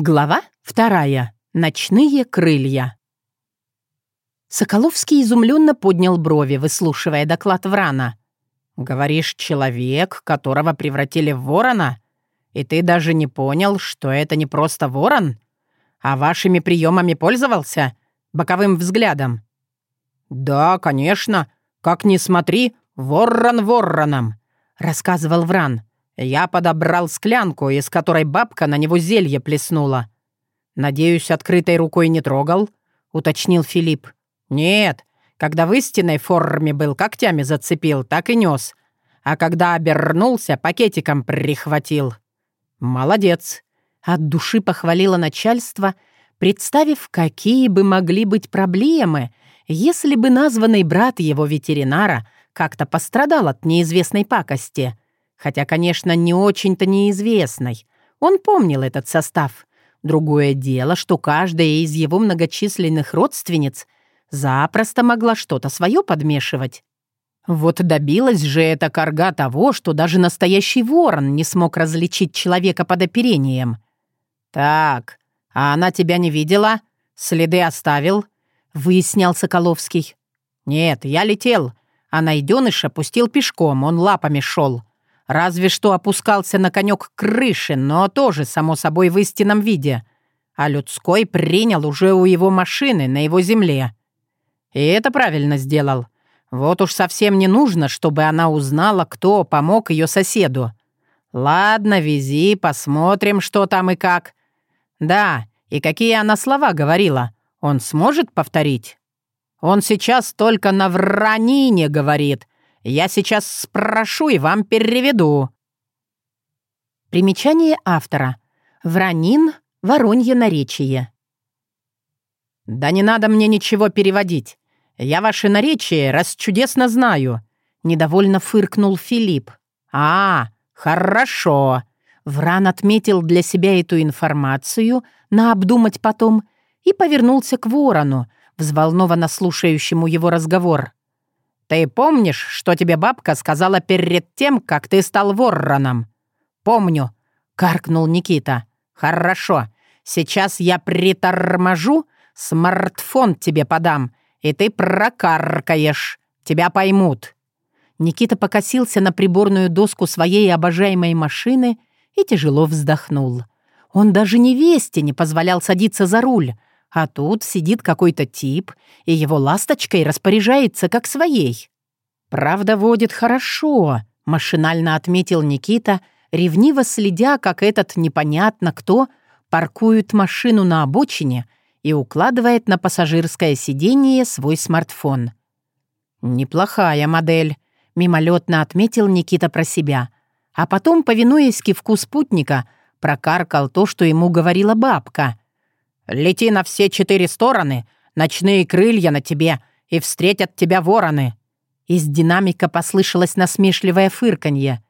Глава вторая. Ночные крылья. Соколовский изумленно поднял брови, выслушивая доклад Врана. «Говоришь, человек, которого превратили в ворона? И ты даже не понял, что это не просто ворон? А вашими приемами пользовался? Боковым взглядом?» «Да, конечно. Как ни смотри, ворон вороном», — рассказывал Вран. Я подобрал склянку, из которой бабка на него зелье плеснула. «Надеюсь, открытой рукой не трогал?» — уточнил Филипп. «Нет, когда в истинной форме был, когтями зацепил, так и нес. А когда обернулся, пакетиком прихватил». «Молодец!» — от души похвалило начальство, представив, какие бы могли быть проблемы, если бы названный брат его ветеринара как-то пострадал от неизвестной пакости — Хотя, конечно, не очень-то неизвестной. Он помнил этот состав. Другое дело, что каждая из его многочисленных родственниц запросто могла что-то свое подмешивать. Вот добилась же эта корга того, что даже настоящий ворон не смог различить человека под оперением. «Так, а она тебя не видела? Следы оставил?» — выяснял Соколовский. «Нет, я летел, а найденыша пустил пешком, он лапами шел. Разве что опускался на конек крыши, но тоже, само собой, в истинном виде. А людской принял уже у его машины на его земле. И это правильно сделал. Вот уж совсем не нужно, чтобы она узнала, кто помог ее соседу. Ладно, вези, посмотрим, что там и как. Да, и какие она слова говорила. Он сможет повторить? Он сейчас только на вранине говорит — я сейчас спрошу и вам переведу». Примечание автора. Вранин, воронье наречие. «Да не надо мне ничего переводить. Я ваше наречие раз чудесно знаю», — недовольно фыркнул Филипп. «А, хорошо». Вран отметил для себя эту информацию, на обдумать потом, и повернулся к ворону, взволнованно слушающему его разговор. «Ты помнишь, что тебе бабка сказала перед тем, как ты стал вороном?» «Помню», — каркнул Никита. «Хорошо. Сейчас я приторможу, смартфон тебе подам, и ты прокаркаешь. Тебя поймут». Никита покосился на приборную доску своей обожаемой машины и тяжело вздохнул. Он даже невесте не позволял садиться за руль, а тут сидит какой-то тип, и его ласточкой распоряжается как своей. «Правда, водит хорошо», — машинально отметил Никита, ревниво следя, как этот непонятно кто паркует машину на обочине и укладывает на пассажирское сиденье свой смартфон. «Неплохая модель», — мимолетно отметил Никита про себя, а потом, повинуясь кивку спутника, прокаркал то, что ему говорила бабка — Лети на все четыре стороны, ночные крылья на тебе, и встретят тебя вороны». Из динамика послышалось насмешливое фырканье.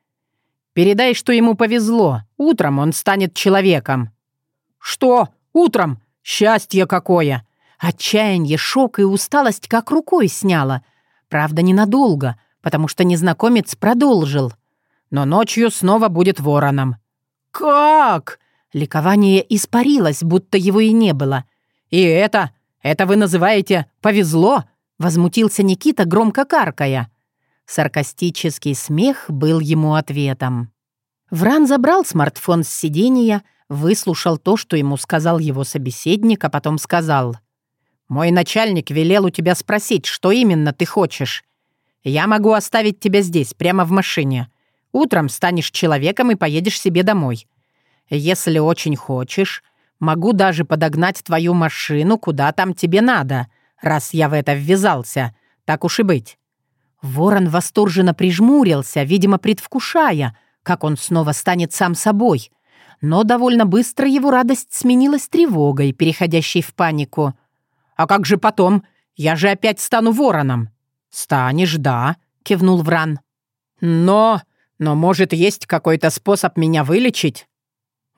«Передай, что ему повезло. Утром он станет человеком». «Что? Утром? Счастье какое!» Отчаяние, шок и усталость как рукой сняло. Правда, ненадолго, потому что незнакомец продолжил. «Но ночью снова будет вороном». «Как?» Ликование испарилось, будто его и не было. «И это? Это вы называете «повезло»?» — возмутился Никита, громко каркая. Саркастический смех был ему ответом. Вран забрал смартфон с сиденья, выслушал то, что ему сказал его собеседник, а потом сказал. «Мой начальник велел у тебя спросить, что именно ты хочешь. Я могу оставить тебя здесь, прямо в машине. Утром станешь человеком и поедешь себе домой. Если очень хочешь, могу даже подогнать твою машину, куда там тебе надо, раз я в это ввязался. Так уж и быть». Ворон восторженно прижмурился, видимо, предвкушая, как он снова станет сам собой. Но довольно быстро его радость сменилась тревогой, переходящей в панику. «А как же потом? Я же опять стану вороном!» «Станешь, да», — кивнул Вран. «Но... но, может, есть какой-то способ меня вылечить?»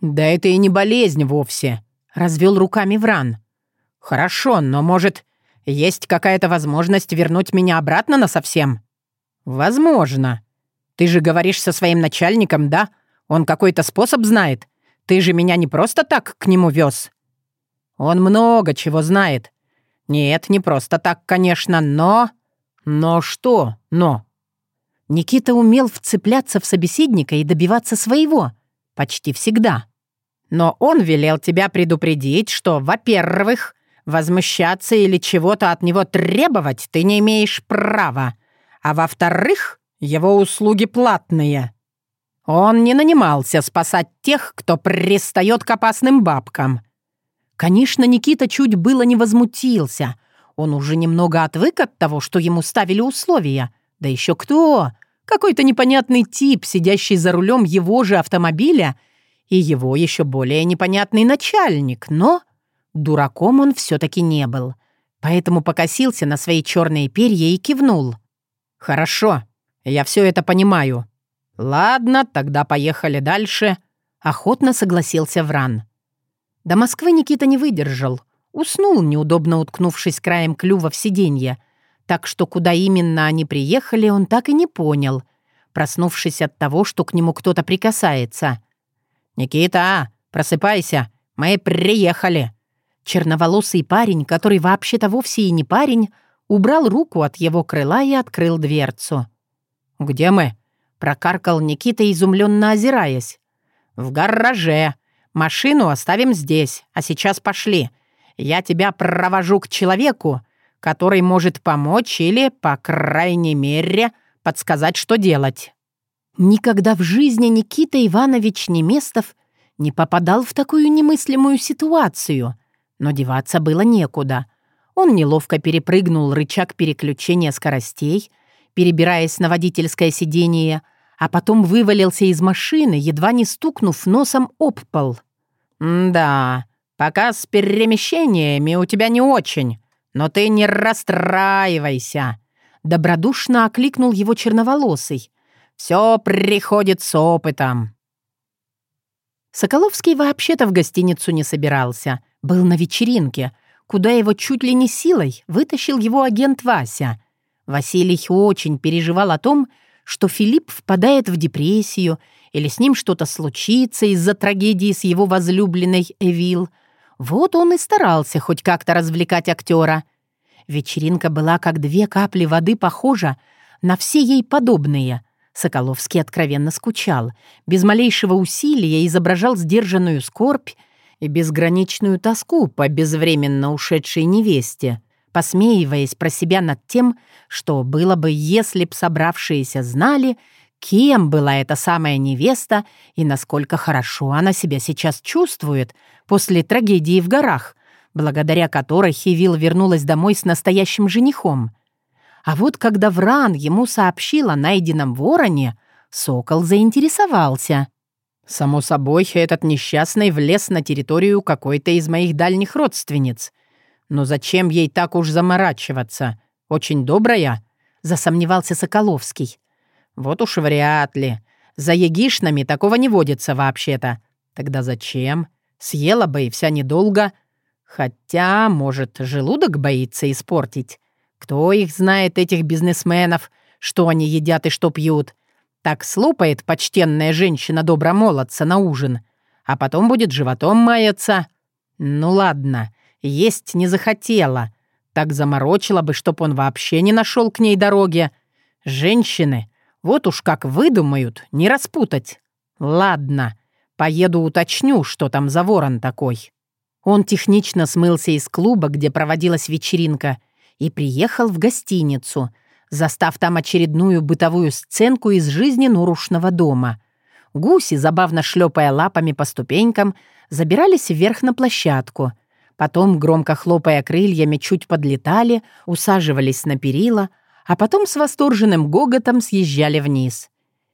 «Да это и не болезнь вовсе», — развел руками Вран. «Хорошо, но, может, есть какая-то возможность вернуть меня обратно насовсем?» «Возможно. Ты же говоришь со своим начальником, да? Он какой-то способ знает. Ты же меня не просто так к нему вез. Он много чего знает. Нет, не просто так, конечно, но... Но что «но»? Никита умел вцепляться в собеседника и добиваться своего. Почти всегда. Но он велел тебя предупредить, что, во-первых, возмущаться или чего-то от него требовать ты не имеешь права, а во-вторых, его услуги платные. Он не нанимался спасать тех, кто пристает к опасным бабкам. Конечно, Никита чуть было не возмутился. Он уже немного отвык от того, что ему ставили условия. Да еще кто? Какой-то непонятный тип, сидящий за рулем его же автомобиля — и его еще более непонятный начальник, но дураком он все-таки не был, поэтому покосился на свои черные перья и кивнул. «Хорошо, я все это понимаю. Ладно, тогда поехали дальше», — охотно согласился Вран. До Москвы Никита не выдержал, уснул, неудобно уткнувшись краем клюва в сиденье, так что куда именно они приехали, он так и не понял, проснувшись от того, что к нему кто-то прикасается — «Никита, просыпайся, мы приехали!» Черноволосый парень, который вообще-то вовсе и не парень, убрал руку от его крыла и открыл дверцу. «Где мы?» — прокаркал Никита, изумленно озираясь. «В гараже. Машину оставим здесь, а сейчас пошли. Я тебя провожу к человеку, который может помочь или, по крайней мере, подсказать, что делать». Никогда в жизни Никита Иванович Неместов не попадал в такую немыслимую ситуацию, но деваться было некуда. Он неловко перепрыгнул рычаг переключения скоростей, перебираясь на водительское сиденье, а потом вывалился из машины, едва не стукнув носом об пол. «Да, пока с перемещениями у тебя не очень, но ты не расстраивайся», — добродушно окликнул его черноволосый, все приходит с опытом». Соколовский вообще-то в гостиницу не собирался. Был на вечеринке, куда его чуть ли не силой вытащил его агент Вася. Василий очень переживал о том, что Филипп впадает в депрессию или с ним что-то случится из-за трагедии с его возлюбленной Эвил. Вот он и старался хоть как-то развлекать актера. Вечеринка была как две капли воды похожа на все ей подобные — Соколовский откровенно скучал, без малейшего усилия изображал сдержанную скорбь и безграничную тоску по безвременно ушедшей невесте, посмеиваясь про себя над тем, что было бы, если б собравшиеся знали, кем была эта самая невеста и насколько хорошо она себя сейчас чувствует после трагедии в горах, благодаря которой Хивил вернулась домой с настоящим женихом — а вот когда Вран ему сообщил о найденном вороне, сокол заинтересовался. «Само собой, этот несчастный влез на территорию какой-то из моих дальних родственниц. Но зачем ей так уж заморачиваться? Очень добрая?» — засомневался Соколовский. «Вот уж вряд ли. За егишнами такого не водится вообще-то. Тогда зачем? Съела бы и вся недолго. Хотя, может, желудок боится испортить. Кто их знает, этих бизнесменов, что они едят и что пьют? Так слопает почтенная женщина добромолодца на ужин, а потом будет животом маяться. Ну ладно, есть не захотела. Так заморочила бы, чтоб он вообще не нашел к ней дороги. Женщины, вот уж как выдумают, не распутать. Ладно, поеду уточню, что там за ворон такой. Он технично смылся из клуба, где проводилась вечеринка, и приехал в гостиницу, застав там очередную бытовую сценку из жизни Нурушного дома. Гуси, забавно шлепая лапами по ступенькам, забирались вверх на площадку. Потом, громко хлопая крыльями, чуть подлетали, усаживались на перила, а потом с восторженным гоготом съезжали вниз.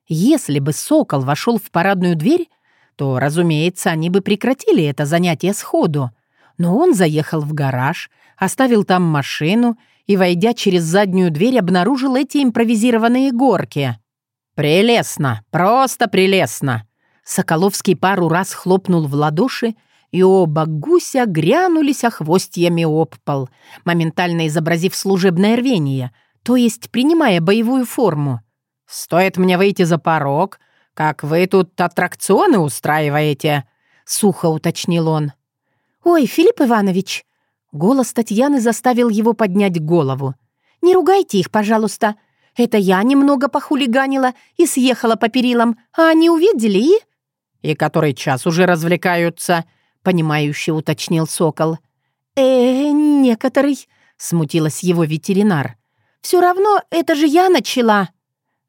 Если бы сокол вошел в парадную дверь, то, разумеется, они бы прекратили это занятие сходу. Но он заехал в гараж, оставил там машину и, войдя через заднюю дверь, обнаружил эти импровизированные горки. «Прелестно! Просто прелестно!» Соколовский пару раз хлопнул в ладоши, и оба гуся грянулись охвостьями об пол, моментально изобразив служебное рвение, то есть принимая боевую форму. «Стоит мне выйти за порог, как вы тут аттракционы устраиваете!» сухо уточнил он. «Ой, Филипп Иванович!» Голос Татьяны заставил его поднять голову. «Не ругайте их, пожалуйста. Это я немного похулиганила и съехала по перилам, а они увидели и...» «И который час уже развлекаются?» — понимающе уточнил Сокол. э некоторый», — смутилась его ветеринар. «Все равно это же я начала».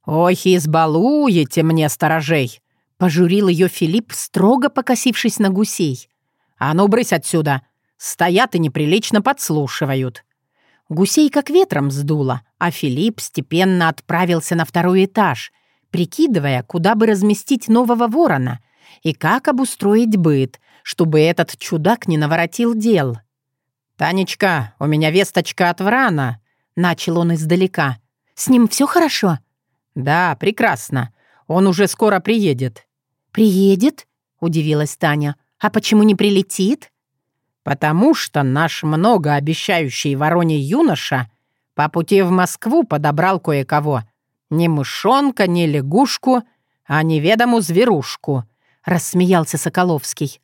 «Ой, избалуете мне сторожей!» — пожурил ее Филипп, строго покосившись на гусей. «А ну, брысь отсюда! Стоят и неприлично подслушивают». Гусей как ветром сдуло, а Филипп степенно отправился на второй этаж, прикидывая, куда бы разместить нового ворона и как обустроить быт, чтобы этот чудак не наворотил дел. «Танечка, у меня весточка от Врана», — начал он издалека. «С ним все хорошо?» «Да, прекрасно. Он уже скоро приедет». «Приедет?» — удивилась Таня. «А почему не прилетит?» «Потому что наш многообещающий вороний юноша по пути в Москву подобрал кое-кого. Ни мышонка, ни лягушку, а неведому зверушку», — рассмеялся Соколовский.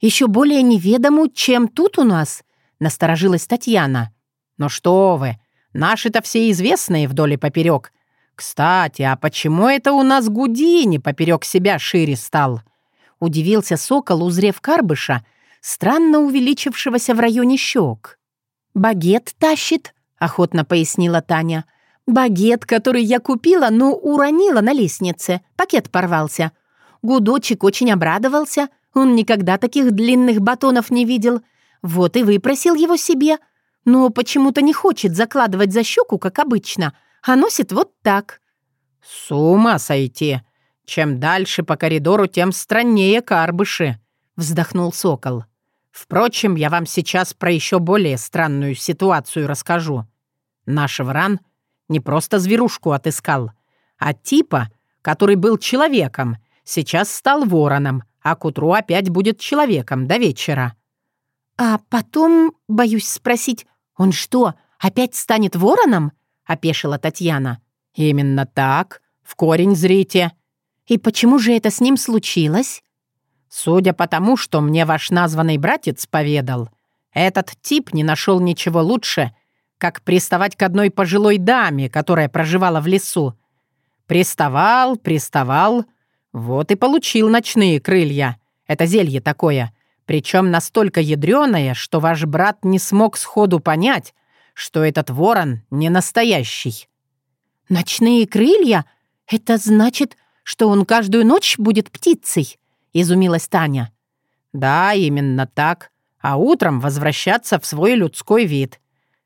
«Еще более неведому, чем тут у нас», — насторожилась Татьяна. «Ну что вы, наши-то все известные вдоль и поперек. Кстати, а почему это у нас Гудини поперек себя шире стал?» Удивился сокол, узрев Карбыша, странно увеличившегося в районе щек. «Багет тащит», — охотно пояснила Таня. «Багет, который я купила, но уронила на лестнице. Пакет порвался. Гудочек очень обрадовался. Он никогда таких длинных батонов не видел. Вот и выпросил его себе. Но почему-то не хочет закладывать за щеку, как обычно, а носит вот так». «С ума сойти! Чем дальше по коридору, тем страннее карбыши», — вздохнул сокол. Впрочем, я вам сейчас про еще более странную ситуацию расскажу. Наш Вран не просто зверушку отыскал, а типа, который был человеком, сейчас стал вороном, а к утру опять будет человеком до вечера. «А потом, боюсь спросить, он что, опять станет вороном?» — опешила Татьяна. «Именно так. В корень зрите». «И почему же это с ним случилось?» Судя по тому, что мне ваш названный братец поведал, этот тип не нашел ничего лучше, как приставать к одной пожилой даме, которая проживала в лесу. Приставал, приставал, вот и получил ночные крылья. Это зелье такое, причем настолько ядреное, что ваш брат не смог сходу понять, что этот ворон не настоящий. «Ночные крылья? Это значит, что он каждую ночь будет птицей?» изумилась Таня. «Да, именно так. А утром возвращаться в свой людской вид.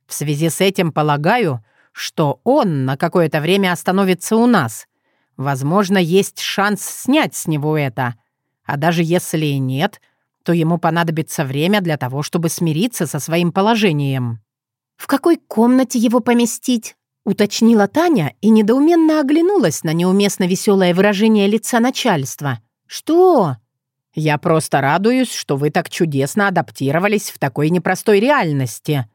В связи с этим полагаю, что он на какое-то время остановится у нас. Возможно, есть шанс снять с него это. А даже если и нет, то ему понадобится время для того, чтобы смириться со своим положением». «В какой комнате его поместить?» — уточнила Таня и недоуменно оглянулась на неуместно веселое выражение лица начальства. «Что?» «Я просто радуюсь, что вы так чудесно адаптировались в такой непростой реальности».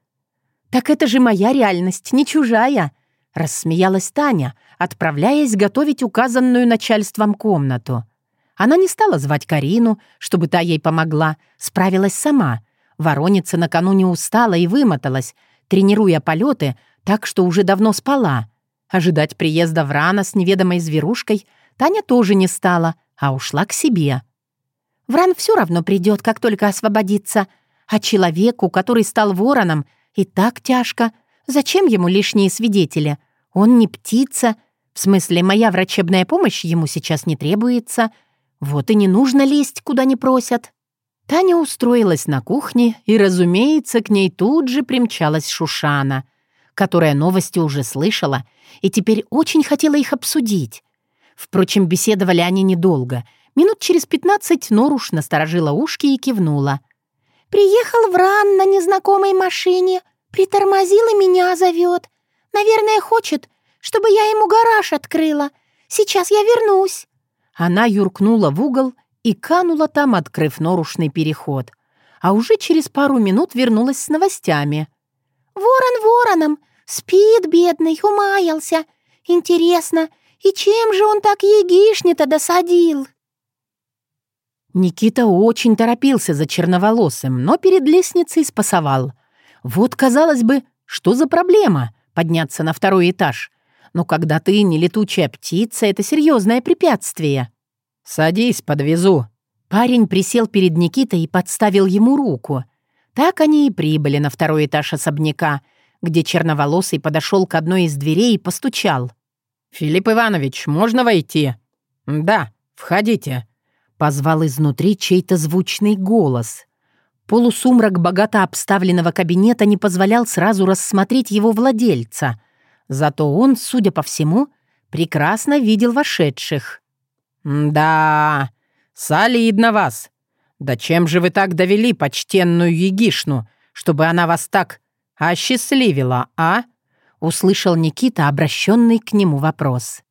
«Так это же моя реальность, не чужая», — рассмеялась Таня, отправляясь готовить указанную начальством комнату. Она не стала звать Карину, чтобы та ей помогла, справилась сама. Вороница накануне устала и вымоталась, тренируя полеты так, что уже давно спала. Ожидать приезда Врана с неведомой зверушкой Таня тоже не стала, а ушла к себе. Вран все равно придет, как только освободится, а человеку, который стал вороном, и так тяжко. Зачем ему лишние свидетели? Он не птица. В смысле, моя врачебная помощь ему сейчас не требуется. Вот и не нужно лезть, куда не просят. Таня устроилась на кухне, и, разумеется, к ней тут же примчалась Шушана, которая новости уже слышала и теперь очень хотела их обсудить. Впрочем, беседовали они недолго. Минут через пятнадцать Норуш насторожила ушки и кивнула. «Приехал Вран на незнакомой машине, притормозил и меня зовет. Наверное, хочет, чтобы я ему гараж открыла. Сейчас я вернусь». Она юркнула в угол и канула там, открыв норушный переход. А уже через пару минут вернулась с новостями. «Ворон вороном! Спит, бедный, умаялся. Интересно, и чем же он так егишни-то досадил?» Никита очень торопился за черноволосым, но перед лестницей спасовал. Вот, казалось бы, что за проблема подняться на второй этаж? Но когда ты не летучая птица, это серьезное препятствие. «Садись, подвезу». Парень присел перед Никитой и подставил ему руку. Так они и прибыли на второй этаж особняка, где черноволосый подошел к одной из дверей и постучал. «Филипп Иванович, можно войти?» «Да, входите», — позвал изнутри чей-то звучный голос. Полусумрак богато обставленного кабинета не позволял сразу рассмотреть его владельца, зато он, судя по всему, прекрасно видел вошедших. «Да, солидно вас. Да чем же вы так довели почтенную егишну, чтобы она вас так осчастливила, а?» Услышал Никита обращенный к нему вопрос.